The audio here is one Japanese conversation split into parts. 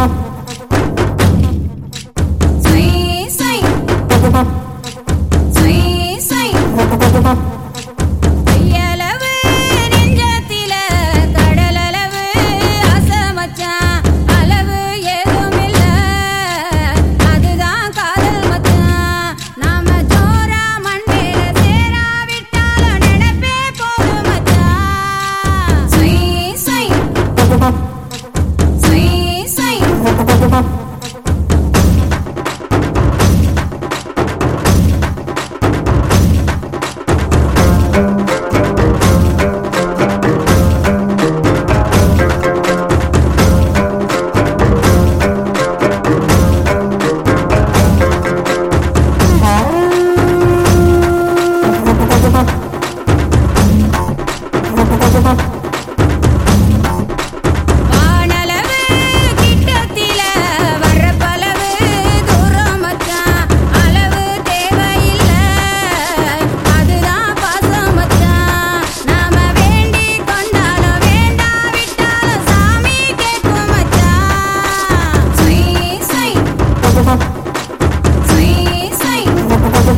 Bye.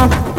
Huh?